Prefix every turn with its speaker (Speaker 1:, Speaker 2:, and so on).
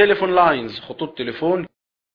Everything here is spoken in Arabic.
Speaker 1: تليفون لاينز خطوط تليفون